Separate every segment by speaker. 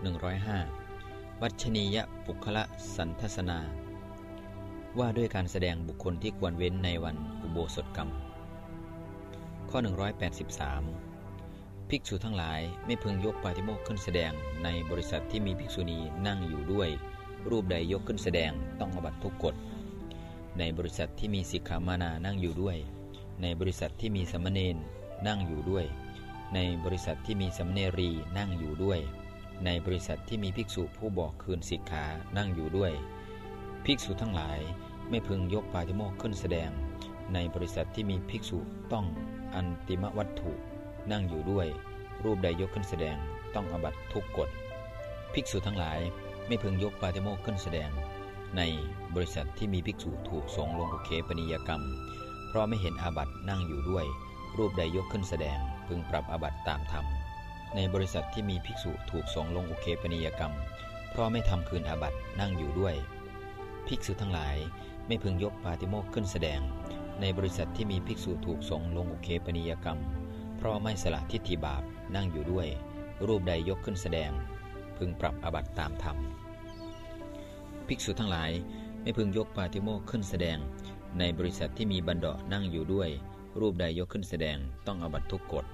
Speaker 1: 105 วัชนียปุคละสันทสนา ว่าด้วยการแสดงบุคคลที่ควรเว้นในวันอุโบสถกรรม ข้อ 183 ภิกษุทั้งหลายไม่พึงยกปาติโมกขึ้นแสดงในบริษัทที่มีภิกษุณีนั่งอยู่ด้วย รูปใดยกขึ้นแสดงต้องอบัตทุกกฎ ในบริษัทที่มีสิกขามานานั่งอยู่ด้วย ในบริษัทที่มีสมณเณรนั่งอยู่ด้วยในบริษัทที่มีสมเณรีนั่งอยู่ด้วย ในบริษัทที่มีภิกษุผู้บอกคืนสิกขานั่งอยู่ด้วย ภิกษุทั้งหลายไม่พึงยกปาติโมกขึ้นแสดง ในบริษัทที่มีภิกษุต้องอันติมวัตถุนั่งอยู่ด้วย รูปใดยกขึ้นแสดงต้องอบัตทุกกฎภิกษุทั้งหลายไม่พึงยกปาติโมกข์ขึ้นแสดง ในบริษัทที่มีภิกษุถูกสงลงอุเคปนิยกรรม เพราะไม่เห็นอาบัตนั่งอยู่ด้วย รูปใดยกขึ้นแสดงพึงปรับอาบัตตามธรรม ในบริษัทที่มีภิกษุถูกสงลงอุเคปนิยกรรม เพราะไม่ทำคืนอาบัตินั่งอยู่ด้วย ภิกษุทั้งหลายไม่พึงยกปาติโมกขึ้นแสดง ในบริษัทที่มีภิกษุถูกสงลงอุเคปนิยกรรม เพราะไม่สละทิฏฐิบาปนั่งอยู่ด้วย รูปใดยกขึ้นแสดง พึงปรับอาบัตตามธรรม ภิกษุทั้งหลายไม่พึงยกปาติโมกข์ขึ้นแสดง ในบริษัทที่มีบันดานั่งอยู่ด้วย รูปใดยกขึ้นแสดงต้องอาบัตทุกกฎ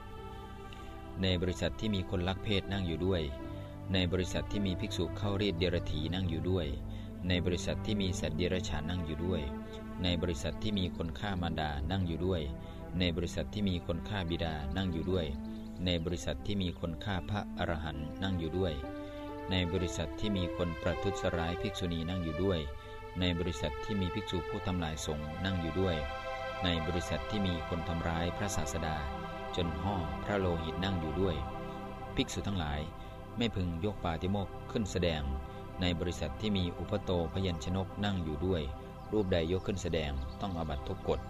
Speaker 1: ในบริษัทที่มีคนลักเพศนั่งอยู่ด้วย ในบริษัทที่มีภิกษุเข้ารีดเดรถีนั่งอยู่ด้วย ในบริษัทที่มีสัตว์เดรัจฉานนั่งอยู่ด้วย ในบริษัทที่มีคนฆ่ามารดานั่งอยู่ด้วย ในบริษัทที่มีคนฆ่าบิดานั่งอยู่ด้วย ในบริษัทที่มีคนฆ่าพระอรหันต์นั่งอยู่ด้วย ในบริษัทที่มีคนประทุษร้ายภิกษุณีนั่งอยู่ด้วย ในบริษัทที่มีภิกษุผู้ทำลายสงฆ์นั่งอยู่ด้วย ในบริษัทที่มีคนทำร้ายพระศาสดา จนห่อพระโลหิตนั่งอยู่ด้วย ภิกษุทั้งหลายไม่พึงยกปาติโมกข์ขึ้นแสดง ในบริษัทที่มีอุปโตพยัญชนกนั่งอยู่ด้วย รูปใดยกขึ้นแสดงต้องอบัตทุกกฎ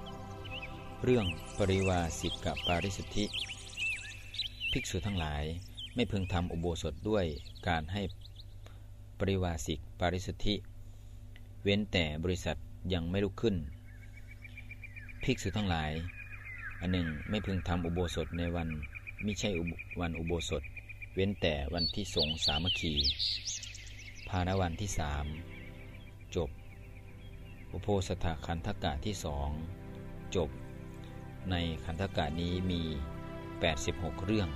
Speaker 1: เรื่องปริวาสิกกับปาริสุทธิ ภิกษุทั้งหลายไม่พึงทำอุโบสถด้วยการให้ปริวาสิกปาริสุทธิ เว้นแต่บริษัทยังไม่ลุกขึ้น ภิกษุทั้งหลาย อันหนึ่งไม่พึงทำอุโบสถในวันไม่ใช่วันอุโบสถ เว้นแต่วันที่สงสามัคคีภาณวันที่สามจบ อุโพสถคันธกะที่สองจบ ในคันธกะนี้มี 86 เรื่อง